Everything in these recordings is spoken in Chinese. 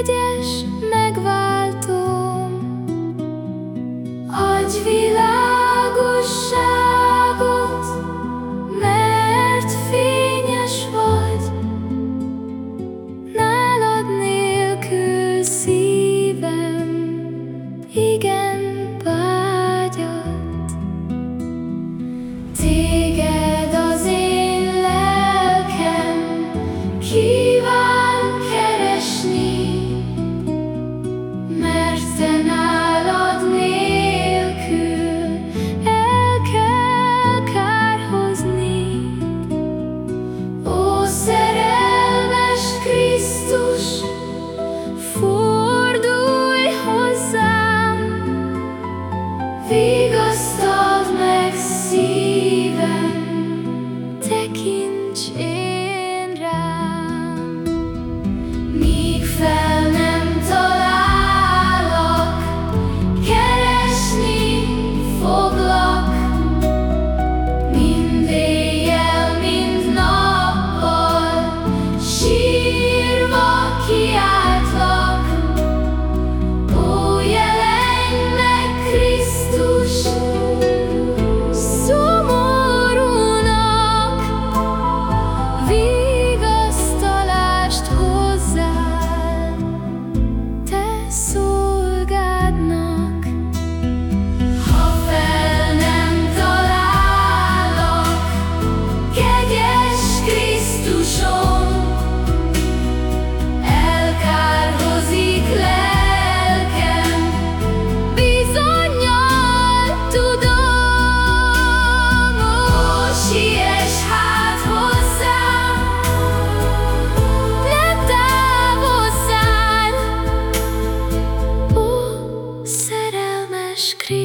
世界浮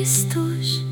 Cristos.